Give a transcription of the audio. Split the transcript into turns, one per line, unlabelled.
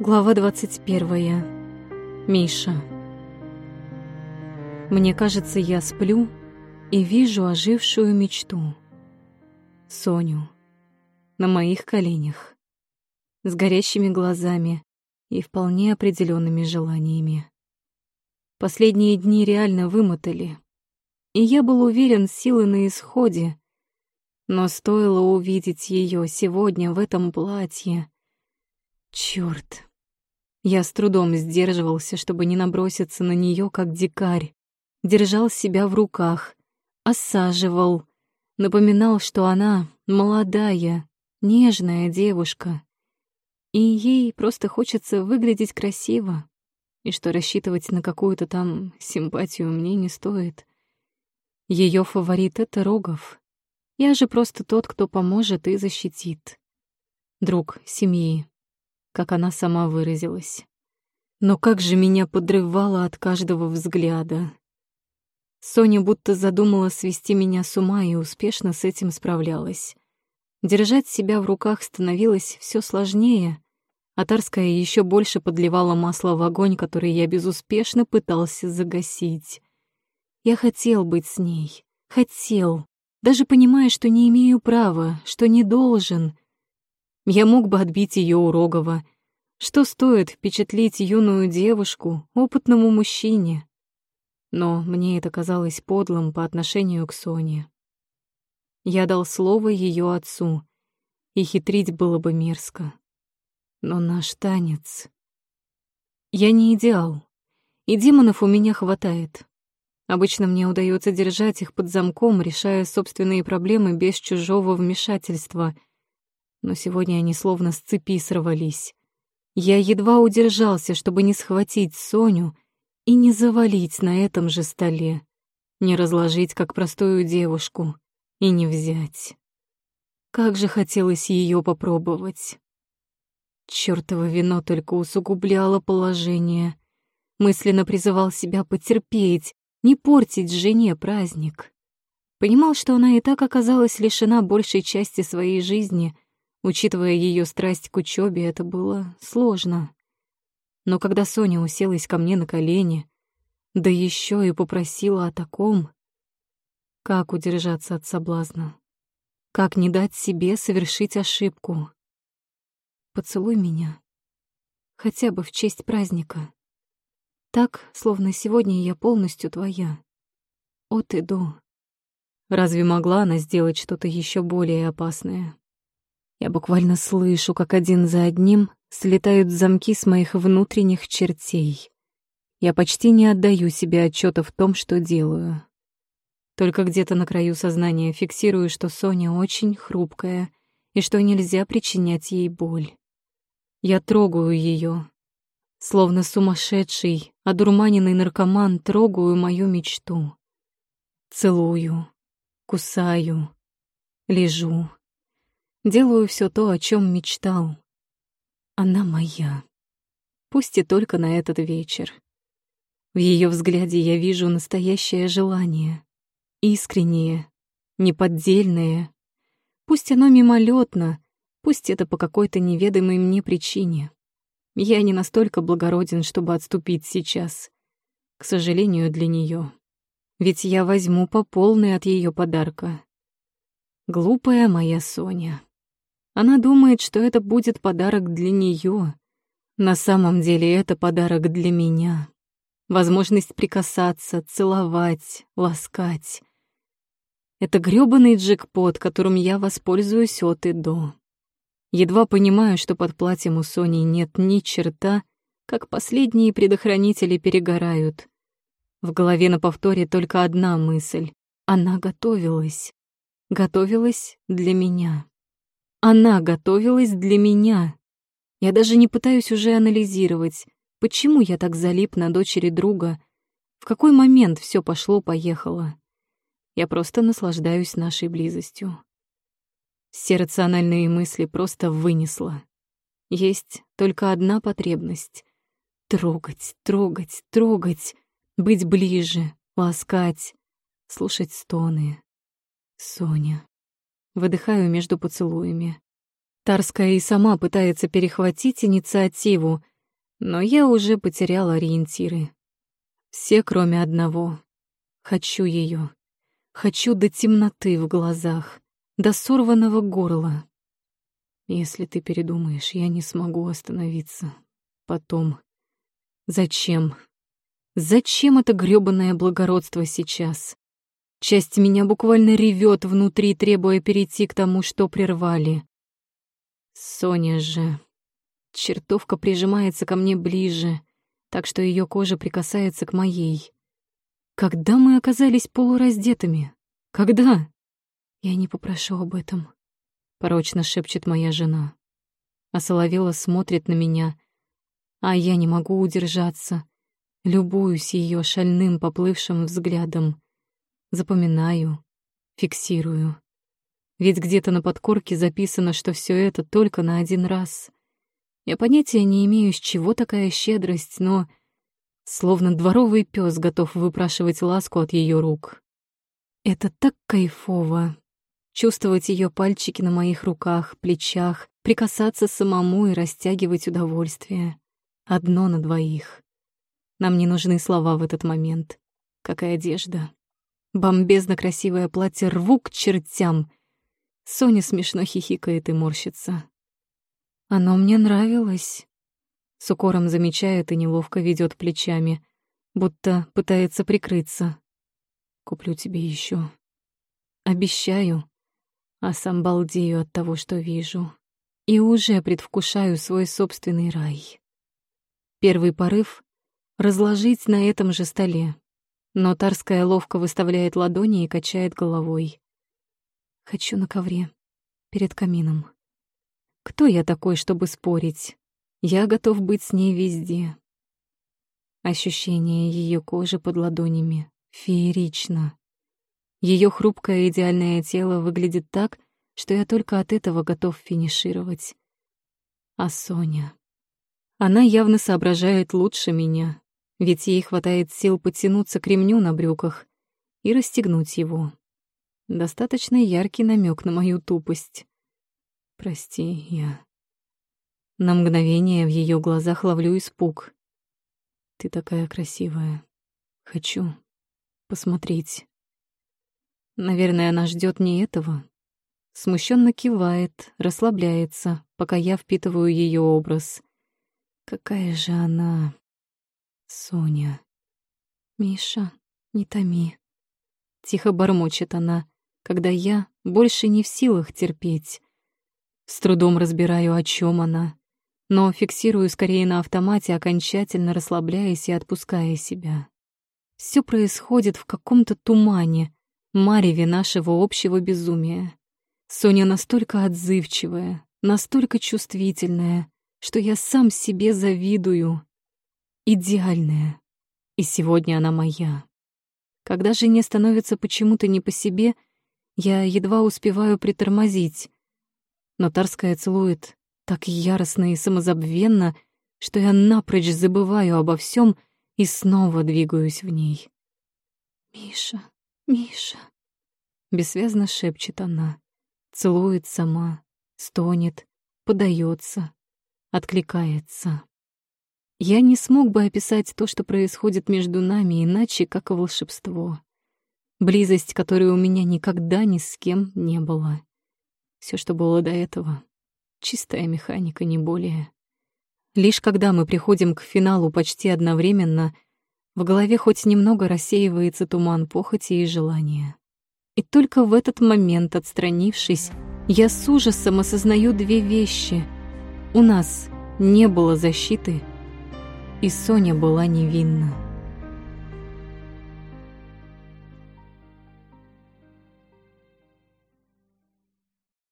Глава 21. Миша. Мне кажется, я сплю и вижу ожившую мечту. Соню. На моих коленях. С горящими глазами и вполне определенными желаниями. Последние дни реально вымотали. И я был уверен, силы на исходе. Но стоило увидеть ее сегодня в этом платье. Чёрт, я с трудом сдерживался, чтобы не наброситься на нее, как дикарь. Держал себя в руках, осаживал, напоминал, что она молодая, нежная девушка. И ей просто хочется выглядеть красиво, и что рассчитывать на какую-то там симпатию мне не стоит. Ее фаворит — это Рогов. Я же просто тот, кто поможет и защитит. Друг семьи как она сама выразилась. Но как же меня подрывало от каждого взгляда. Соня будто задумала свести меня с ума и успешно с этим справлялась. Держать себя в руках становилось все сложнее, а Тарская еще больше подливала масло в огонь, который я безуспешно пытался загасить. Я хотел быть с ней, хотел, даже понимая, что не имею права, что не должен — я мог бы отбить ее у Рогова. Что стоит впечатлить юную девушку опытному мужчине? Но мне это казалось подлым по отношению к Соне. Я дал слово ее отцу, и хитрить было бы мерзко. Но наш танец... Я не идеал, и демонов у меня хватает. Обычно мне удается держать их под замком, решая собственные проблемы без чужого вмешательства — но сегодня они словно с цепи сорвались. Я едва удержался, чтобы не схватить Соню и не завалить на этом же столе, не разложить как простую девушку и не взять. Как же хотелось ее попробовать. Чёртово вино только усугубляло положение. Мысленно призывал себя потерпеть, не портить жене праздник. Понимал, что она и так оказалась лишена большей части своей жизни — Учитывая ее страсть к учебе, это было сложно. Но когда Соня уселась ко мне на колени, да еще и попросила о таком, как удержаться от соблазна? Как не дать себе совершить ошибку? Поцелуй меня. Хотя бы в честь праздника. Так, словно сегодня я полностью твоя. От и до. Разве могла она сделать что-то еще более опасное? Я буквально слышу, как один за одним слетают замки с моих внутренних чертей. Я почти не отдаю себе отчета в том, что делаю. Только где-то на краю сознания фиксирую, что Соня очень хрупкая и что нельзя причинять ей боль. Я трогаю ее, Словно сумасшедший, одурманенный наркоман трогаю мою мечту. Целую, кусаю, лежу. Делаю все то, о чем мечтал. Она моя. Пусть и только на этот вечер. В ее взгляде я вижу настоящее желание. Искреннее, неподдельное. Пусть оно мимолетно, пусть это по какой-то неведомой мне причине. Я не настолько благороден, чтобы отступить сейчас. К сожалению, для нее. Ведь я возьму по полной от ее подарка. Глупая моя Соня. Она думает, что это будет подарок для нее. На самом деле это подарок для меня. Возможность прикасаться, целовать, ласкать. Это грёбаный джекпот, которым я воспользуюсь от и до. Едва понимаю, что под платьем у Сони нет ни черта, как последние предохранители перегорают. В голове на повторе только одна мысль. Она готовилась. Готовилась для меня. Она готовилась для меня. Я даже не пытаюсь уже анализировать, почему я так залип на дочери друга, в какой момент все пошло-поехало. Я просто наслаждаюсь нашей близостью. Все рациональные мысли просто вынесла. Есть только одна потребность — трогать, трогать, трогать, быть ближе, ласкать, слушать стоны. Соня. Выдыхаю между поцелуями. Тарская и сама пытается перехватить инициативу, Но я уже потерял ориентиры. Все, кроме одного. Хочу ее. Хочу до темноты в глазах, до сорванного горла. Если ты передумаешь, я не смогу остановиться. Потом. Зачем? Зачем это грёбаное благородство сейчас? Часть меня буквально ревет внутри, требуя перейти к тому, что прервали. Соня же... Чертовка прижимается ко мне ближе, так что ее кожа прикасается к моей. Когда мы оказались полураздетыми? Когда? Я не попрошу об этом, порочно шепчет моя жена. А Соловела смотрит на меня, а я не могу удержаться. Любуюсь ее шальным поплывшим взглядом. Запоминаю, фиксирую. Ведь где-то на подкорке записано, что все это только на один раз. Я понятия не имею, с чего такая щедрость, но словно дворовый пес готов выпрашивать ласку от ее рук. Это так кайфово. Чувствовать ее пальчики на моих руках, плечах, прикасаться самому и растягивать удовольствие. Одно на двоих. Нам не нужны слова в этот момент, как и одежда. Бомбезно красивое платье рву к чертям. Соня смешно хихикает и морщится. Оно мне нравилось. С укором замечает и неловко ведет плечами, будто пытается прикрыться. Куплю тебе еще. Обещаю. А сам балдею от того, что вижу. И уже предвкушаю свой собственный рай. Первый порыв — разложить на этом же столе. Но Тарская ловко выставляет ладони и качает головой. Хочу на ковре, перед камином. Кто я такой, чтобы спорить? Я готов быть с ней везде. Ощущение ее кожи под ладонями Феерично. Ее хрупкое идеальное тело выглядит так, что я только от этого готов финишировать. А Соня... Она явно соображает лучше меня, ведь ей хватает сил потянуться к ремню на брюках и расстегнуть его. Достаточно яркий намек на мою тупость. Прости, я... На мгновение в ее глазах ловлю испуг. Ты такая красивая. Хочу посмотреть. Наверное, она ждет не этого. Смущенно кивает, расслабляется, пока я впитываю ее образ. Какая же она... Соня. Миша, не томи. Тихо бормочет она, когда я больше не в силах терпеть. С трудом разбираю, о чем она, но фиксирую скорее на автомате, окончательно расслабляясь и отпуская себя. Все происходит в каком-то тумане, мареве нашего общего безумия. Соня настолько отзывчивая, настолько чувствительная, что я сам себе завидую. Идеальная. И сегодня она моя. Когда жене становится почему-то не по себе, я едва успеваю притормозить. Но Тарская целует так яростно и самозабвенно, что я напрочь забываю обо всем и снова двигаюсь в ней. «Миша, Миша!» Бессвязно шепчет она, целует сама, стонет, подается, откликается. Я не смог бы описать то, что происходит между нами, иначе как волшебство. Близость, которой у меня никогда ни с кем не было. Все, что было до этого — чистая механика, не более. Лишь когда мы приходим к финалу почти одновременно, в голове хоть немного рассеивается туман похоти и желания. И только в этот момент, отстранившись, я с ужасом осознаю две вещи. У нас не было защиты, и Соня была невинна.